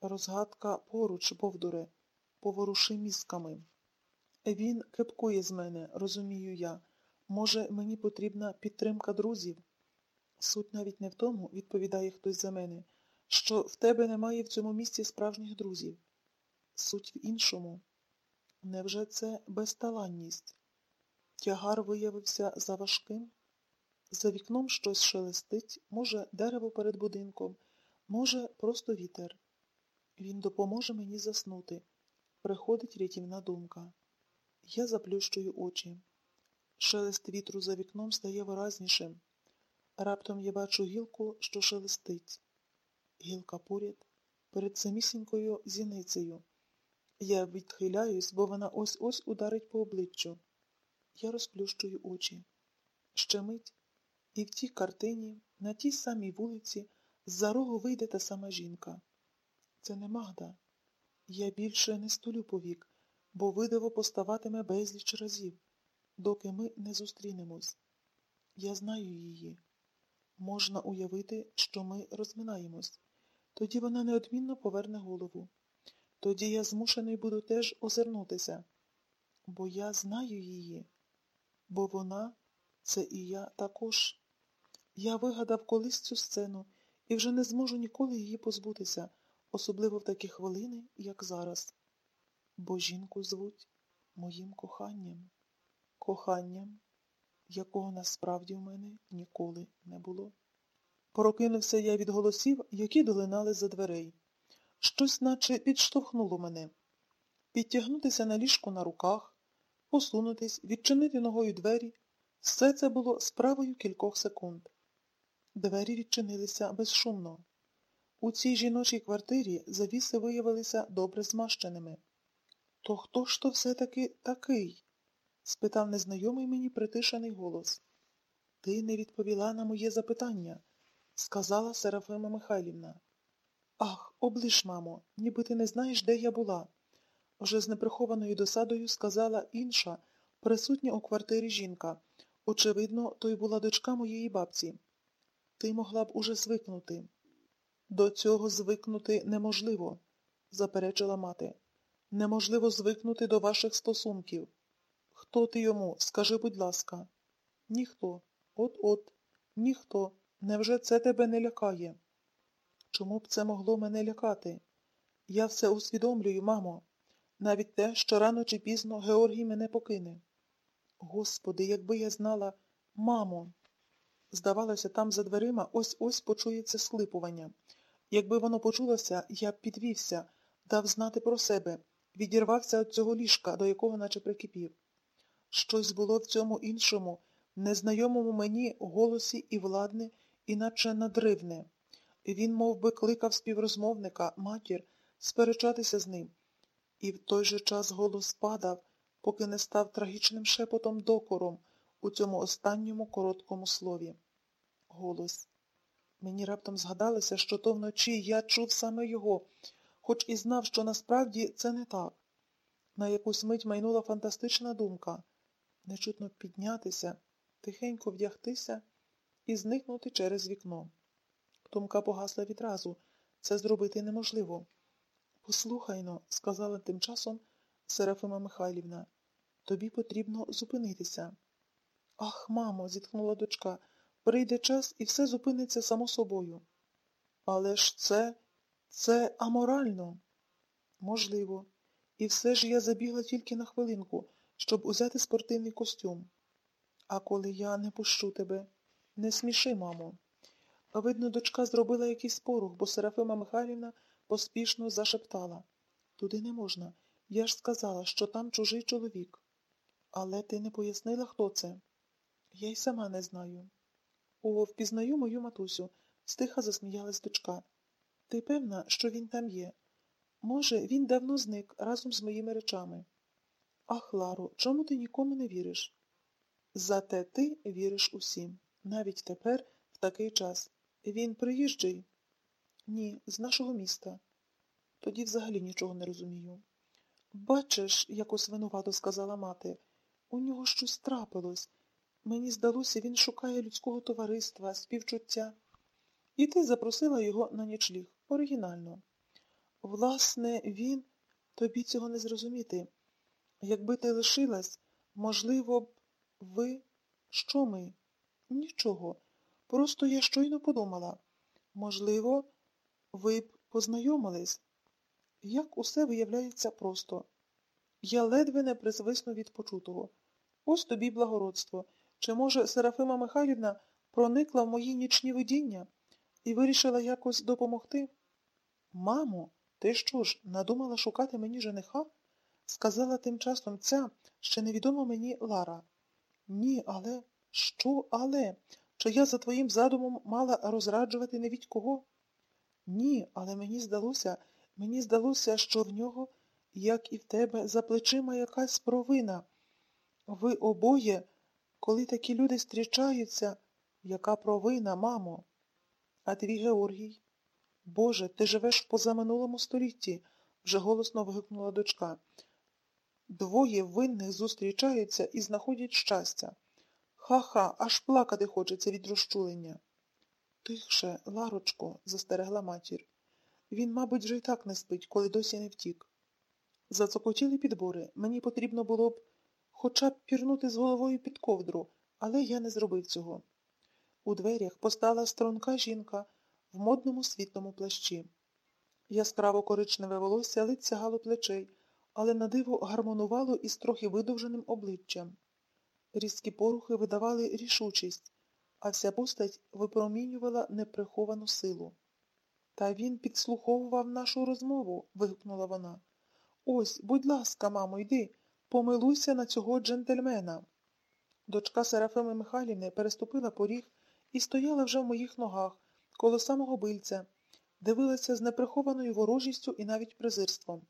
Розгадка поруч, Бовдуре, поворуши мізками. Він кепкує з мене, розумію я. Може, мені потрібна підтримка друзів? Суть навіть не в тому, відповідає хтось за мене, що в тебе немає в цьому місці справжніх друзів. Суть в іншому. Невже це безталанність? Тягар виявився заважким? За вікном щось шелестить, може, дерево перед будинком, може, просто вітер. Він допоможе мені заснути. Приходить рятівна думка. Я заплющую очі. Шелест вітру за вікном стає виразнішим. Раптом я бачу гілку, що шелестить. Гілка поряд, перед самісінькою зіницею. Я відхиляюсь, бо вона ось-ось ударить по обличчю. Я розплющую очі. Ще мить, і в тій картині, на тій самій вулиці, з-за рогу вийде та сама жінка. Це не Магда. Я більше не столю повік, бо видиво поставатиме безліч разів, доки ми не зустрінемось. Я знаю її. Можна уявити, що ми розминаємось. Тоді вона неодмінно поверне голову. Тоді я змушений буду теж озирнутися, бо я знаю її, бо вона це і я також. Я вигадав колись цю сцену і вже не зможу ніколи її позбутися, особливо в такі хвилини, як зараз. Бо жінку звуть моїм коханням, коханням, якого насправді в мене ніколи не було. Прокинувся я від голосів, які долинали за дверей. Щось наче підштовхнуло мене. Підтягнутися на ліжку на руках, посунутись, відчинити ногою двері. Все це було справою кількох секунд. Двері відчинилися безшумно. У цій жіночій квартирі завіси виявилися добре змащеними. То хто ж то все-таки такий? спитав незнайомий мені притишений голос. Ти не відповіла на моє запитання, сказала Серафима Михайлівна. Ах, облиш, мамо, ніби ти не знаєш, де я була. Вже з неприхованою досадою сказала інша, присутня у квартирі жінка. Очевидно, то й була дочка моєї бабці. Ти могла б уже звикнути. До цього звикнути неможливо, заперечила мати. Неможливо звикнути до ваших стосунків. Хто ти йому? Скажи, будь ласка. Ніхто. От-от, ніхто. Невже це тебе не лякає? Чому б це могло мене лякати? Я все усвідомлюю, мамо, навіть те, що рано чи пізно Георгій мене покине. Господи, якби я знала, мамо. Здавалося, там за дверима ось ось почується схлипування. Якби воно почулося, я б підвівся, дав знати про себе, відірвався від цього ліжка, до якого наче прикипів. Щось було в цьому іншому, незнайомому мені голосі і владне, іначе надривне. Він мов би, кликав співрозмовника, матір, сперечатися з ним. І в той же час голос падав, поки не став трагічним шепотом докором у цьому останньому короткому слові. Голос. Мені раптом згадалося, що то вночі я чув саме його, хоч і знав, що насправді це не так. На якусь мить майнула фантастична думка нечутно піднятися, тихенько вдягтися і зникнути через вікно. Думка погасла відразу. Це зробити неможливо. Послухайно, сказала тим часом Серафима Михайлівна, тобі потрібно зупинитися. Ах, мамо, зітхнула дочка, прийде час і все зупиниться само собою. Але ж це, це аморально. Можливо. І все ж я забігла тільки на хвилинку, щоб узяти спортивний костюм. А коли я не пущу тебе, не сміши, мамо. Видно, дочка зробила якийсь порух, бо Серафима Михайлівна поспішно зашептала. Туди не можна. Я ж сказала, що там чужий чоловік. Але ти не пояснила, хто це? Я й сама не знаю. О, впізнаю мою матусю, стиха засміялась дочка. Ти певна, що він там є? Може, він давно зник разом з моїми речами. Ах, Ларо, чому ти нікому не віриш? Зате ти віриш усім, навіть тепер, в такий час. Він приїжджий? Ні, з нашого міста. Тоді взагалі нічого не розумію. Бачиш, якось винувато сказала мати, у нього щось трапилось. Мені здалося, він шукає людського товариства, співчуття. І ти запросила його на нічліг. Оригінально. Власне, він тобі цього не зрозуміти. Якби ти лишилась, можливо б, ви. Що ми? Нічого. Просто я щойно подумала. Можливо, ви б познайомились. Як усе виявляється просто. Я ледве не призвиснув від почутого. Ось тобі благородство. Чи, може, Серафима Михайлівна проникла в мої нічні видіння і вирішила якось допомогти? Мамо, ти що ж, надумала шукати мені жениха? Сказала тим часом ця, ще невідома мені Лара. Ні, але що, але? Чи я за твоїм задумом мала розраджувати не від кого? Ні, але мені здалося, мені здалося, що в нього, як і в тебе, за плечима якась провина. Ви обоє, коли такі люди зустрічаються, яка провина, мамо? А твій Георгій? Боже, ти живеш в позаминулому столітті, вже голосно вигукнула дочка. Двоє винних зустрічаються і знаходять щастя. Ха-ха, аж плакати хочеться від розчулення. Тихше, Ларочко, застерегла матір. Він, мабуть, вже й так не спить, коли досі не втік. Зацокотіли підбори. Мені потрібно було б хоча б пірнути з головою під ковдру, але я не зробив цього. У дверях постала струнка жінка в модному світлому плащі. Яскраво коричневе волосся ледь сягало плечей, але на диво гармонувало із трохи видовженим обличчям. Різкі порухи видавали рішучість, а вся постать випромінювала неприховану силу. Та він підслуховував нашу розмову, вигукнула вона. Ось, будь ласка, мамо, йди, помилуйся на цього джентльмена. Дочка Серафими Михайлівни переступила поріг і стояла вже в моїх ногах, коло самого бильця, дивилася з неприхованою ворожістю і навіть презирством.